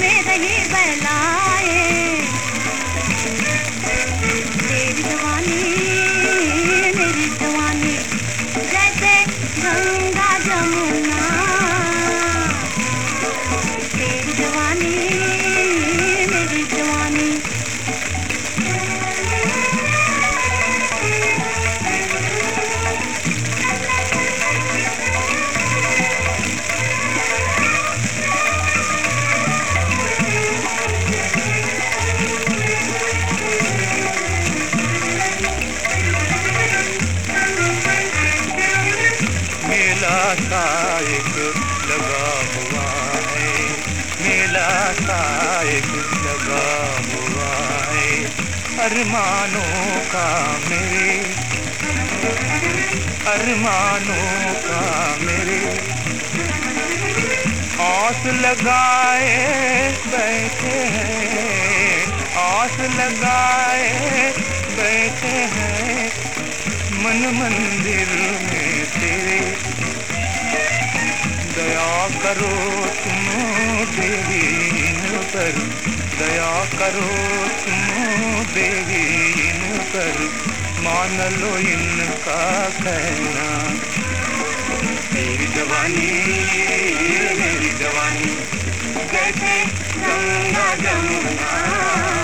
में रहे बला। सा एक लगा हुआ है। मेला सा एक लगा हुआ है। अरमानों का मेरे, अरमानों का मेरे। आस लगाए बैठे हैं। आस लगाए बैठे हैं। मन मंदिर में तेरे दया करो तुम देवी पर। दया करो तुम देवी पर। मान लो इनका कहना। मेरी जवानी मेरी जवानी, जैसे गंगा जमुना।